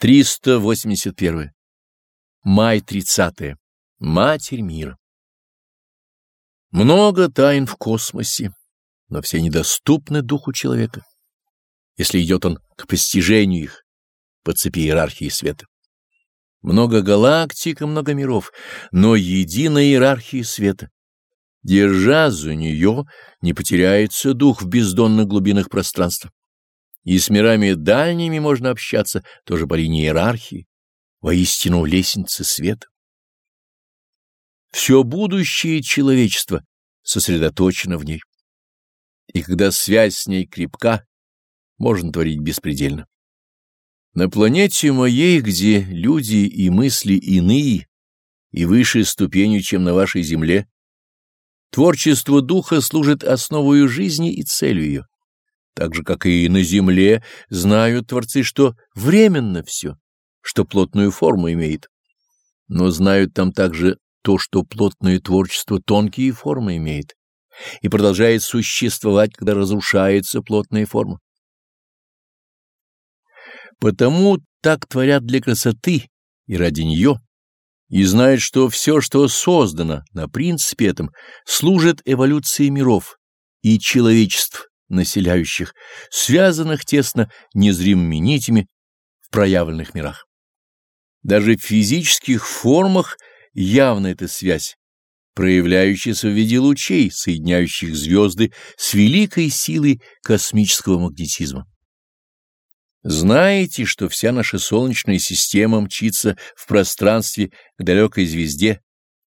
381. Май 30. Матерь мира. Много тайн в космосе, но все недоступны духу человека, если идет он к постижению их по цепи иерархии света. Много галактик и много миров, но единая иерархия света. Держа за нее, не потеряется дух в бездонных глубинах пространства. И с мирами дальними можно общаться тоже по линии иерархии, воистину лестницы света. Все будущее человечества сосредоточено в ней. И когда связь с ней крепка, можно творить беспредельно. На планете моей, где люди и мысли иные и выше ступенью, чем на вашей земле, творчество духа служит основой жизни и целью ее так же, как и на земле, знают творцы, что временно все, что плотную форму имеет. Но знают там также то, что плотное творчество тонкие формы имеет и продолжает существовать, когда разрушается плотная форма. Потому так творят для красоты и ради нее, и знают, что все, что создано на принципе этом, служит эволюции миров и человечеств населяющих, связанных тесно незримыми нитями в проявленных мирах. Даже в физических формах явна эта связь, проявляющаяся в виде лучей, соединяющих звезды с великой силой космического магнетизма. Знаете, что вся наша Солнечная система мчится в пространстве к далекой звезде,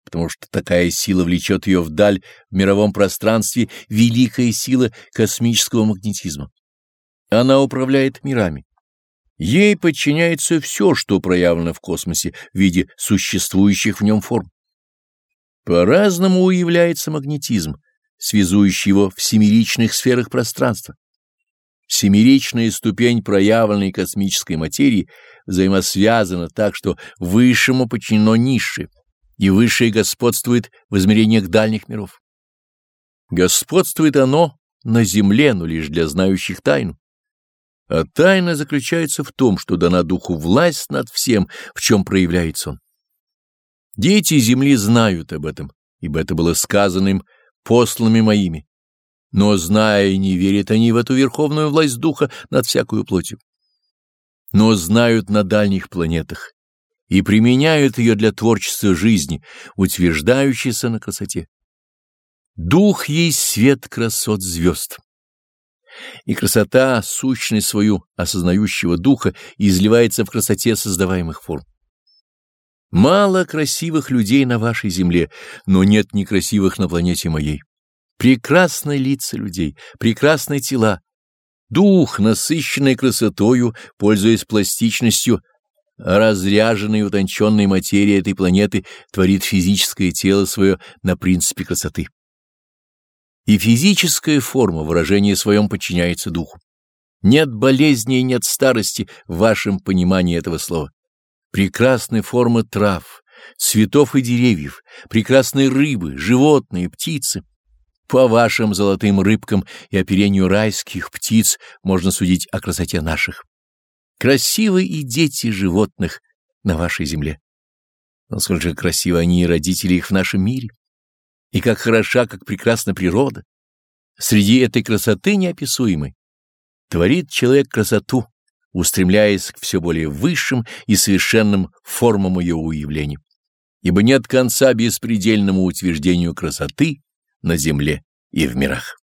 потому что такая сила влечет ее вдаль в мировом пространстве, великая сила космического магнетизма. Она управляет мирами. Ей подчиняется все, что проявлено в космосе в виде существующих в нем форм. По-разному уявляется магнетизм, связующий его в семеричных сферах пространства. Семеричная ступень проявленной космической материи взаимосвязана так, что высшему подчинено низшее и высшее господствует в измерениях дальних миров. Господствует оно на земле, но лишь для знающих тайну. А тайна заключается в том, что дана духу власть над всем, в чем проявляется он. Дети земли знают об этом, ибо это было сказано им посланными моими. Но, зная, не верят они в эту верховную власть духа над всякую плотью. Но знают на дальних планетах, и применяют ее для творчества жизни, утверждающейся на красоте. Дух есть свет красот звезд. И красота, сущность свою осознающего духа, изливается в красоте создаваемых форм. Мало красивых людей на вашей земле, но нет некрасивых на планете моей. Прекрасные лица людей, прекрасные тела. Дух, насыщенный красотою, пользуясь пластичностью, разряженной и утонченной материи этой планеты творит физическое тело свое на принципе красоты. И физическая форма выражения своем подчиняется духу. Нет болезни и нет старости в вашем понимании этого слова. Прекрасны формы трав, цветов и деревьев, прекрасные рыбы, животные, птицы. По вашим золотым рыбкам и оперению райских птиц можно судить о красоте наших. Красивы и дети животных на вашей земле. Насколько же красивы они и родители их в нашем мире. И как хороша, как прекрасна природа. Среди этой красоты неописуемой творит человек красоту, устремляясь к все более высшим и совершенным формам ее уявления. Ибо нет конца беспредельному утверждению красоты на земле и в мирах.